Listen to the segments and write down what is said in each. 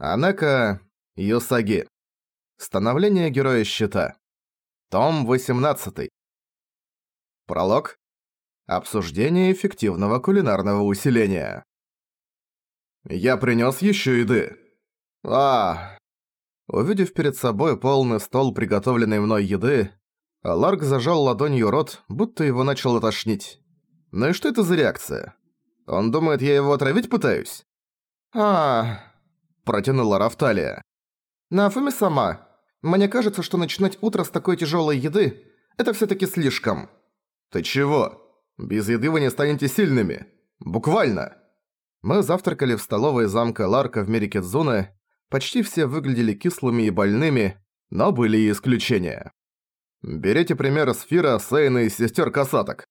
Анака Юсаги. Становление Героя Щита. Том 18. Пролог. Обсуждение эффективного кулинарного усиления. Я принёс ещё еды. А. Увидев перед собой полный стол приготовленной мной еды, Ларк зажал ладонью рот, будто его начало тошнить. Ну и что это за реакция? Он думает, я его отравить пытаюсь? А, протянула Рафталия. «Нафуми сама, мне кажется, что начинать утро с такой тяжелой еды – это все таки слишком». «Ты чего? Без еды вы не станете сильными. Буквально». Мы завтракали в столовой замка Ларка в мире Кидзуны. Почти все выглядели кислыми и больными, но были и исключения. Берите пример с Фира, Сейна и сестер касаток.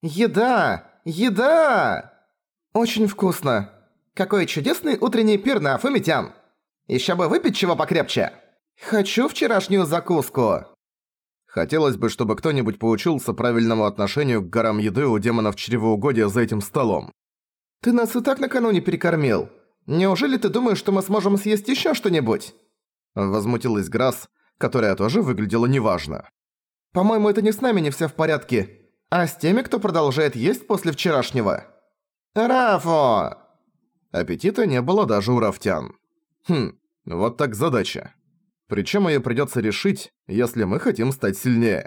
«Еда! Еда! Очень вкусно!» Какой чудесный утренний пир на Фумитян! Ещё бы выпить чего покрепче! Хочу вчерашнюю закуску!» Хотелось бы, чтобы кто-нибудь поучился правильному отношению к горам еды у демонов чревоугодия за этим столом. «Ты нас и так накануне перекормил. Неужели ты думаешь, что мы сможем съесть ещё что-нибудь?» Возмутилась Грасс, которая тоже выглядела неважно. «По-моему, это не с нами не всё в порядке, а с теми, кто продолжает есть после вчерашнего». «Рафо!» Аппетита не было даже у рафтян. Хм, вот так задача. Причем её придётся решить, если мы хотим стать сильнее.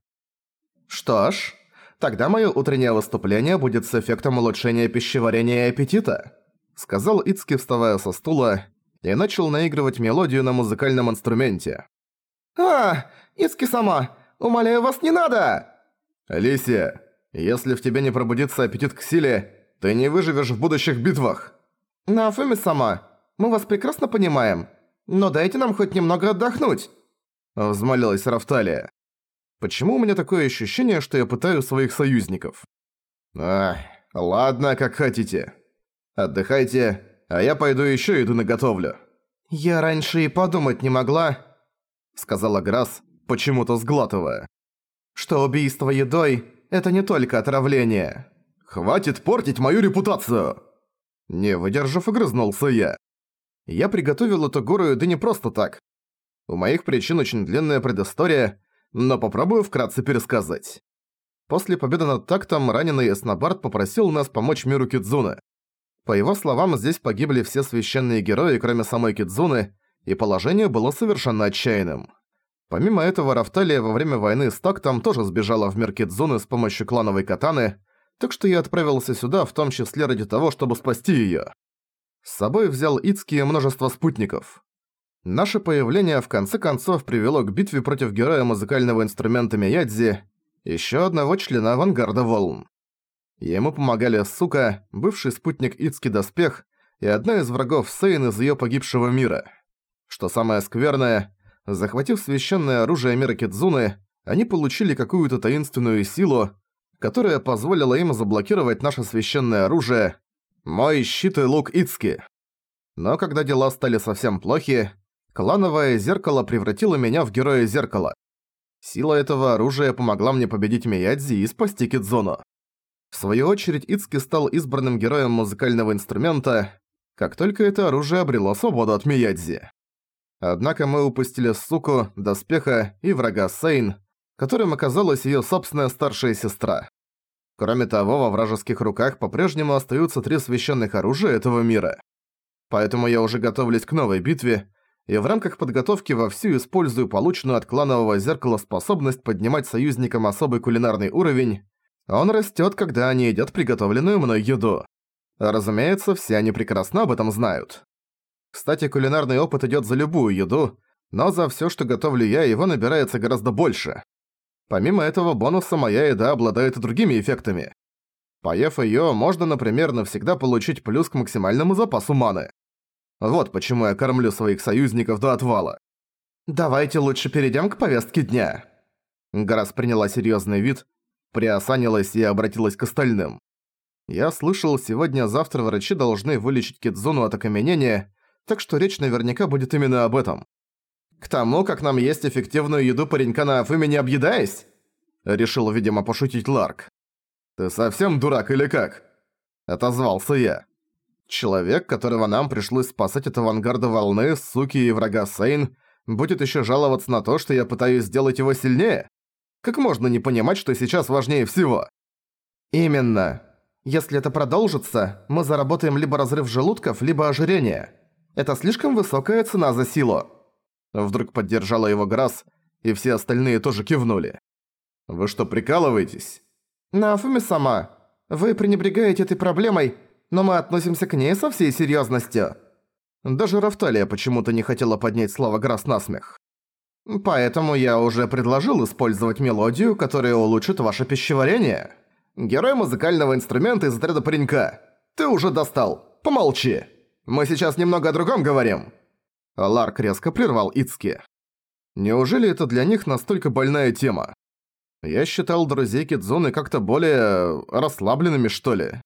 Что ж, тогда моё утреннее выступление будет с эффектом улучшения пищеварения и аппетита, сказал Ицки, вставая со стула, и начал наигрывать мелодию на музыкальном инструменте. «А, Ицки сама, умоляю вас, не надо!» «Алисия, если в тебе не пробудится аппетит к силе, ты не выживешь в будущих битвах!» «Нафуми сама, мы вас прекрасно понимаем, но дайте нам хоть немного отдохнуть!» Взмолилась Рафталия. «Почему у меня такое ощущение, что я пытаю своих союзников?» «Ах, ладно, как хотите. Отдыхайте, а я пойду ещё еду наготовлю». «Я раньше и подумать не могла», — сказала Грасс, почему-то сглатывая, «что убийство едой — это не только отравление». «Хватит портить мою репутацию!» Не выдержав, огрызнулся я. Я приготовил эту гору еды не просто так. У моих причин очень длинная предыстория, но попробую вкратце пересказать. После победы над тактом раненый Эснобард попросил нас помочь миру Кидзуны. По его словам, здесь погибли все священные герои, кроме самой Кидзуны, и положение было совершенно отчаянным. Помимо этого, Рафталия во время войны с тактом тоже сбежала в мир Кидзуны с помощью клановой катаны, так что я отправился сюда в том числе ради того, чтобы спасти её. С собой взял Ицки и множество спутников. Наше появление в конце концов привело к битве против героя музыкального инструмента Миядзи, ещё одного члена авангарда Волн. Ему помогали Сука, бывший спутник Ицки Доспех и одна из врагов Сейн из её погибшего мира. Что самое скверное, захватив священное оружие мира Кидзуны, они получили какую-то таинственную силу, которая позволила им заблокировать наше священное оружие «Мой щит и лук Ицки». Но когда дела стали совсем плохи, клановое зеркало превратило меня в героя зеркала. Сила этого оружия помогла мне победить Миядзи и спасти Кидзону. В свою очередь Ицки стал избранным героем музыкального инструмента, как только это оружие обрело свободу от Миядзи. Однако мы упустили Суку, Доспеха и врага Сейн, которым оказалась её собственная старшая сестра. Кроме того, во вражеских руках по-прежнему остаются три священных оружия этого мира. Поэтому я уже готовлюсь к новой битве, и в рамках подготовки вовсю использую полученную от кланового зеркала способность поднимать союзникам особый кулинарный уровень. Он растёт, когда они едят приготовленную мной еду. Разумеется, все они прекрасно об этом знают. Кстати, кулинарный опыт идёт за любую еду, но за всё, что готовлю я, его набирается гораздо больше. Помимо этого бонуса моя еда обладает и другими эффектами. Поев её, можно, например, навсегда получить плюс к максимальному запасу маны. Вот почему я кормлю своих союзников до отвала. «Давайте лучше перейдём к повестке дня». Гарас приняла серьёзный вид, приосанилась и обратилась к остальным. Я слышал, сегодня-завтра врачи должны вылечить Кидзуну от окаменения, так что речь наверняка будет именно об этом. К тому, как нам есть эффективную еду паренька на Афыме не объедаясь? Решил, видимо, пошутить Ларк. «Ты совсем дурак или как?» Отозвался я. Человек, которого нам пришлось спасать от авангарда волны, суки и врага Сейн, будет еще жаловаться на то, что я пытаюсь сделать его сильнее? Как можно не понимать, что сейчас важнее всего? Именно. Если это продолжится, мы заработаем либо разрыв желудков, либо ожирение. Это слишком высокая цена за силу. Вдруг поддержала его Грасс, и все остальные тоже кивнули. «Вы что, прикалываетесь?» «Нафуми сама, вы пренебрегаете этой проблемой, но мы относимся к ней со всей серьёзностью». Даже Рафталия почему-то не хотела поднять слова Грасс на смех. «Поэтому я уже предложил использовать мелодию, которая улучшит ваше пищеварение. Герой музыкального инструмента из отряда паренька. Ты уже достал. Помолчи. Мы сейчас немного о другом говорим». Ларк резко прервал Ицки. Неужели это для них настолько больная тема? Я считал друзей Кидзуны как-то более... расслабленными, что ли.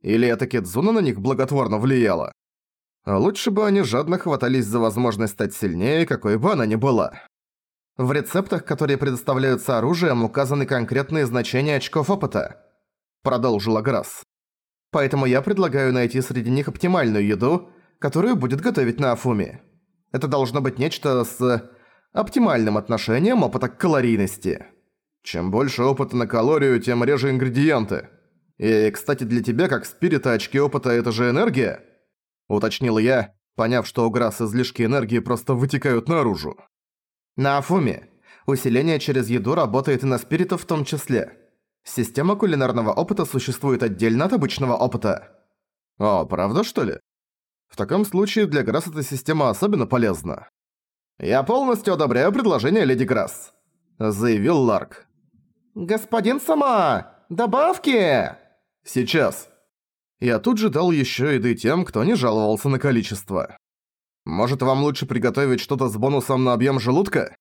Или это Кидзуна на них благотворно влияла? Лучше бы они жадно хватались за возможность стать сильнее, какой бы она ни была. В рецептах, которые предоставляются оружием, указаны конкретные значения очков опыта. Продолжила Грасс. Поэтому я предлагаю найти среди них оптимальную еду, которую будет готовить на Афуме. Это должно быть нечто с оптимальным отношением опыта к калорийности. Чем больше опыта на калорию, тем реже ингредиенты. И, кстати, для тебя, как спирита, очки опыта – это же энергия? Уточнил я, поняв, что у Грасс излишки энергии просто вытекают наружу. На Афуме. Усиление через еду работает и на спиритов в том числе. Система кулинарного опыта существует отдельно от обычного опыта. О, правда что ли? В таком случае для Грасс эта система особенно полезна. «Я полностью одобряю предложение Леди Грасс», — заявил Ларк. «Господин Сама! Добавки!» «Сейчас!» Я тут же дал ещё еды тем, кто не жаловался на количество. «Может, вам лучше приготовить что-то с бонусом на объем желудка?»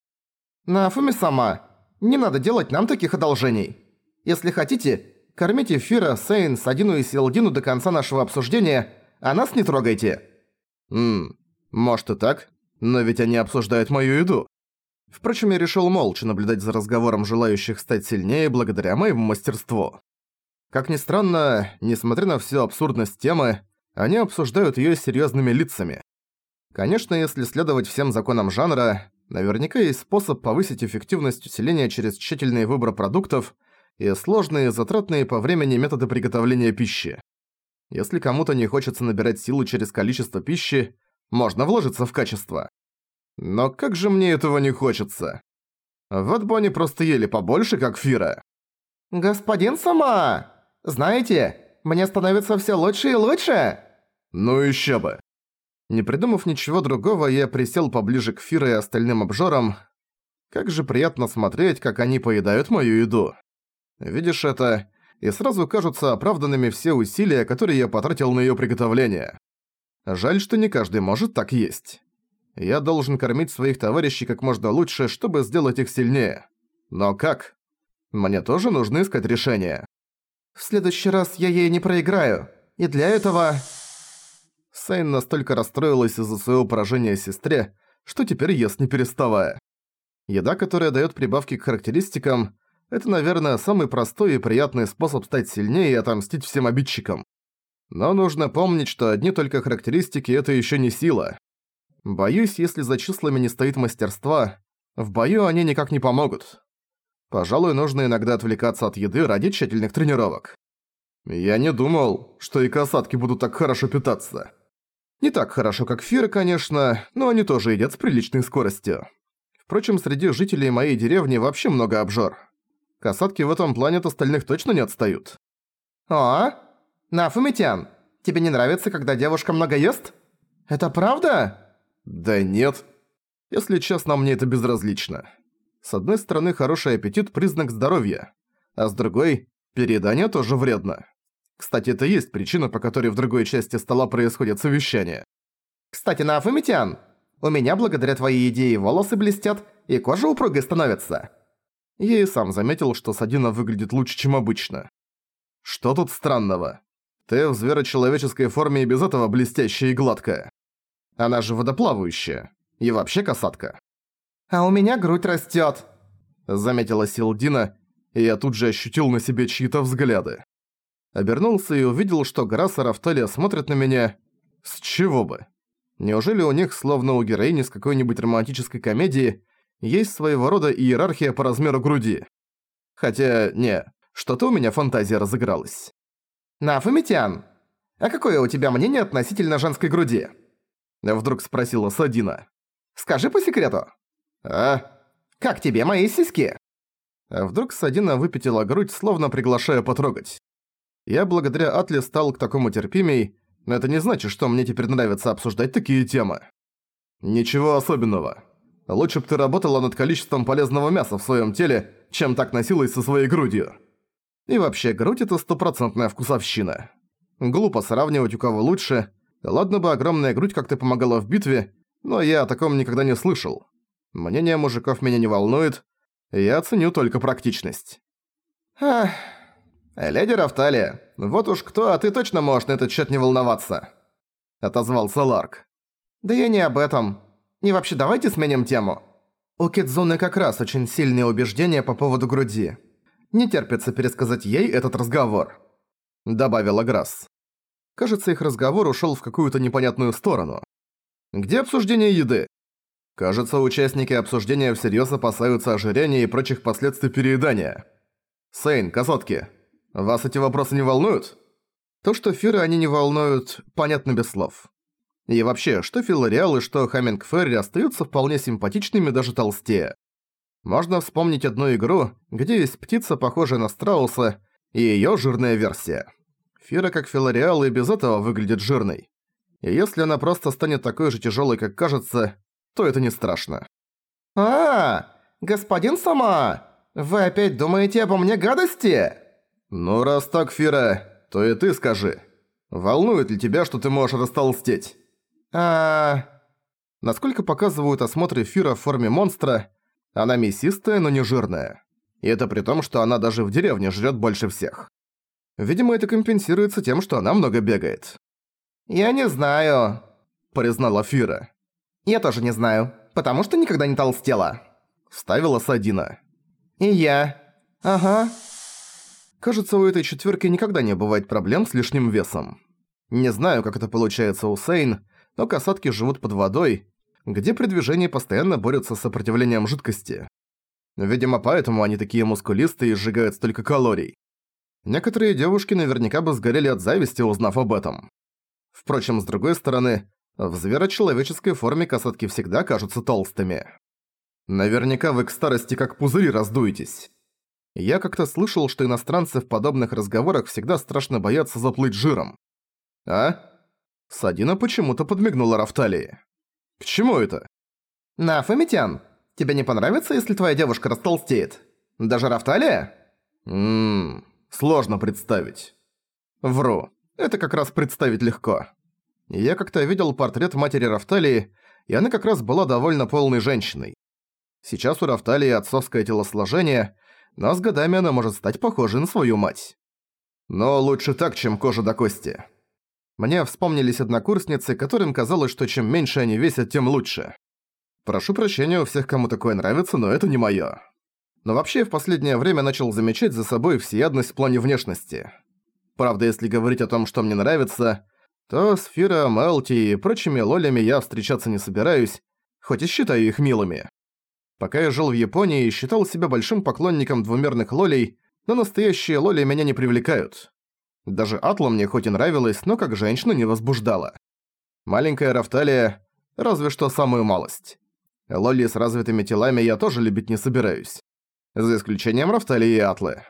«Нафуми Сама, не надо делать нам таких одолжений. Если хотите, кормите Фира, Сейн, Садину и Силдину до конца нашего обсуждения, а нас не трогайте». «Ммм, может и так, но ведь они обсуждают мою еду». Впрочем, я решил молча наблюдать за разговором желающих стать сильнее благодаря моему мастерству. Как ни странно, несмотря на всю абсурдность темы, они обсуждают её серьёзными лицами. Конечно, если следовать всем законам жанра, наверняка есть способ повысить эффективность усиления через тщательный выбор продуктов и сложные, затратные по времени методы приготовления пищи. Если кому-то не хочется набирать силу через количество пищи, можно вложиться в качество. Но как же мне этого не хочется? Вот бы они просто ели побольше, как Фира. «Господин Сама, знаете, мне становится все лучше и лучше!» «Ну ещё бы!» Не придумав ничего другого, я присел поближе к Фира и остальным обжорам. Как же приятно смотреть, как они поедают мою еду. Видишь это, и сразу кажутся оправданными все усилия, которые я потратил на её приготовление. Жаль, что не каждый может так есть. Я должен кормить своих товарищей как можно лучше, чтобы сделать их сильнее. Но как? Мне тоже нужно искать решение. В следующий раз я ей не проиграю. И для этого... Сайн настолько расстроилась из-за своего поражения сестре, что теперь ест не переставая. Еда, которая дает прибавки к характеристикам, это, наверное, самый простой и приятный способ стать сильнее и отомстить всем обидчикам. Но нужно помнить, что одни только характеристики – это еще не сила. Боюсь, если за числами не стоит мастерства, в бою они никак не помогут. Пожалуй, нужно иногда отвлекаться от еды ради тщательных тренировок. Я не думал, что и касатки будут так хорошо питаться. Не так хорошо, как фиры, конечно, но они тоже едят с приличной скоростью. Впрочем, среди жителей моей деревни вообще много обжор. Касатки в этом плане от остальных точно не отстают. «О, Нафумитян, тебе не нравится, когда девушка много ест? Это правда?» Да нет. Если честно, мне это безразлично. С одной стороны, хороший аппетит – признак здоровья, а с другой – переедание тоже вредно. Кстати, это есть причина, по которой в другой части стола происходит совещание. «Кстати, на Афамитян, у меня благодаря твоей еде и волосы блестят, и кожа упругой становится». Я и сам заметил, что Садина выглядит лучше, чем обычно. Что тут странного? Ты в зверочеловеческой форме и без этого блестящая и гладкая. Она же водоплавающая. И вообще касатка. «А у меня грудь растёт», — заметила Силдина, и я тут же ощутил на себе чьи-то взгляды. Обернулся и увидел, что Грасс и Рафталия смотрят на меня. С чего бы? Неужели у них, словно у героини с какой-нибудь романтической комедии, есть своего рода иерархия по размеру груди? Хотя, не, что-то у меня фантазия разыгралась. «Нафамитян, а какое у тебя мнение относительно женской груди?» Вдруг спросила Садина. «Скажи по секрету». «А? Как тебе мои сиськи?» Вдруг Садина выпятила грудь, словно приглашая потрогать. Я благодаря Атле стал к такому терпимей, но это не значит, что мне теперь нравится обсуждать такие темы. Ничего особенного. Лучше бы ты работала над количеством полезного мяса в своем теле, чем так носилась со своей грудью. И вообще, грудь – это стопроцентная вкусовщина. Глупо сравнивать, у кого лучше. Ладно бы огромная грудь как-то помогала в битве, но я о таком никогда не слышал. Мнение мужиков меня не волнует, я ценю только практичность. Ах, леди Рафталия, вот уж кто, а ты точно можешь на этот счет не волноваться. Отозвался Ларк. Да я не об этом. И вообще давайте сменим тему. У Кидзуны как раз очень сильные убеждения по поводу груди. Не терпится пересказать ей этот разговор. Добавила Грасс. Кажется, их разговор ушёл в какую-то непонятную сторону. Где обсуждение еды? Кажется, участники обсуждения всерьёз опасаются ожирения и прочих последствий переедания. Сейн, красотки, вас эти вопросы не волнуют? То, что Фиры они не волнуют, понятно без слов. И вообще, что Филариал и что Хамминг Ферри остаются вполне симпатичными даже толстее. Можно вспомнить одну игру, где есть птица, похожая на страуса, и её жирная версия. Фира как Филариал и без этого выглядит жирной. И если она просто станет такой же тяжёлой, как кажется, то это не страшно. «А, господин Сама, вы опять думаете обо мне гадости?» «Ну, раз так, Фира, то и ты скажи. Волнует ли тебя, что ты можешь растолстеть?» «А...» Насколько показывают осмотры Фира в форме монстра, она мясистая, но не жирная. И это при том, что она даже в деревне жрет больше всех. Видимо, это компенсируется тем, что она много бегает. «Я не знаю», — признала Фира. «Я тоже не знаю, потому что никогда не толстела», — вставила Садина. «И я. Ага». Кажется, у этой четверки никогда не бывает проблем с лишним весом. Не знаю, как это получается у Сейн, но касатки живут под водой, где при движении постоянно борются с сопротивлением жидкости. Видимо, поэтому они такие мускулистые и сжигают столько калорий. Некоторые девушки наверняка бы сгорели от зависти, узнав об этом. Впрочем, с другой стороны, в зверочеловеческой форме касатки всегда кажутся толстыми. Наверняка вы к старости как пузыри раздуетесь. Я как-то слышал, что иностранцы в подобных разговорах всегда страшно боятся заплыть жиром. А? Садина почему-то подмигнула Рафталии. «К чему это?» «На, Фомитян, тебе не понравится, если твоя девушка растолстеет? Даже Рафталия?» «Ммм, сложно представить». «Вру. Это как раз представить легко. Я как-то видел портрет матери Рафталии, и она как раз была довольно полной женщиной. Сейчас у Рафталии отцовское телосложение, но с годами она может стать похожей на свою мать. Но лучше так, чем кожа до кости». Мне вспомнились однокурсницы, которым казалось, что чем меньше они весят, тем лучше. Прошу прощения у всех, кому такое нравится, но это не моё. Но вообще, в последнее время начал замечать за собой всеядность в плане внешности. Правда, если говорить о том, что мне нравится, то с Фира, Мелти и прочими лолями я встречаться не собираюсь, хоть и считаю их милыми. Пока я жил в Японии и считал себя большим поклонником двумерных лолей, но настоящие лоли меня не привлекают. Даже Атла мне хоть и нравилась, но как женщина не возбуждала. Маленькая Рафталия – разве что самую малость. Лоли с развитыми телами я тоже любить не собираюсь. За исключением Рафталии и Атлы.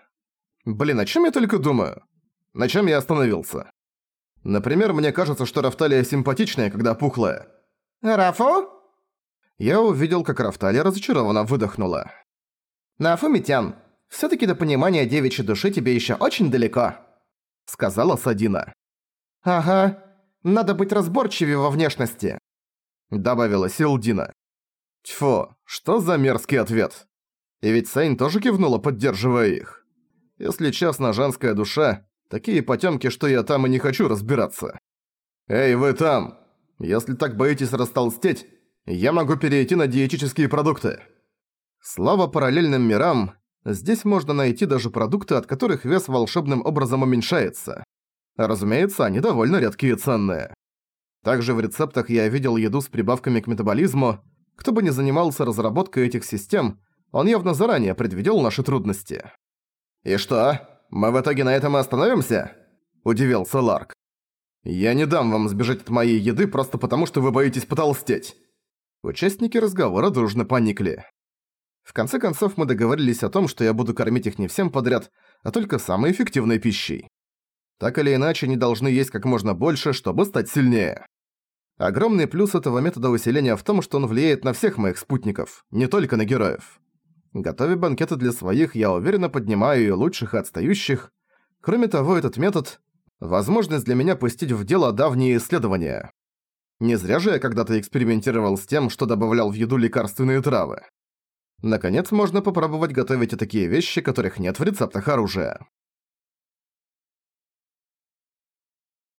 Блин, о чем я только думаю? На чем я остановился? Например, мне кажется, что Рафталия симпатичная, когда пухлая. «Рафу?» Я увидел, как Рафталия разочарованно выдохнула. «Нафумитян, всё-таки до понимания девичьей души тебе ещё очень далеко» сказала Садина. «Ага, надо быть разборчивее во внешности», добавила Силдина. Тьфу, что за мерзкий ответ. И ведь Сейн тоже кивнула, поддерживая их. Если честно, женская душа, такие потёмки, что я там и не хочу разбираться. Эй, вы там! Если так боитесь растолстеть, я могу перейти на диетические продукты. Слава параллельным мирам, Здесь можно найти даже продукты, от которых вес волшебным образом уменьшается. Разумеется, они довольно редкие и ценные. Также в рецептах я видел еду с прибавками к метаболизму. Кто бы ни занимался разработкой этих систем, он явно заранее предвидел наши трудности. «И что, мы в итоге на этом и остановимся?» – удивился Ларк. «Я не дам вам сбежать от моей еды просто потому, что вы боитесь потолстеть». Участники разговора дружно поникли. В конце концов, мы договорились о том, что я буду кормить их не всем подряд, а только самой эффективной пищей. Так или иначе, они должны есть как можно больше, чтобы стать сильнее. Огромный плюс этого метода усиления в том, что он влияет на всех моих спутников, не только на героев. Готовя банкеты для своих, я уверенно поднимаю и лучших, и отстающих. Кроме того, этот метод – возможность для меня пустить в дело давние исследования. Не зря же я когда-то экспериментировал с тем, что добавлял в еду лекарственные травы. Наконец, можно попробовать готовить и такие вещи, которых нет в рецептах оружия.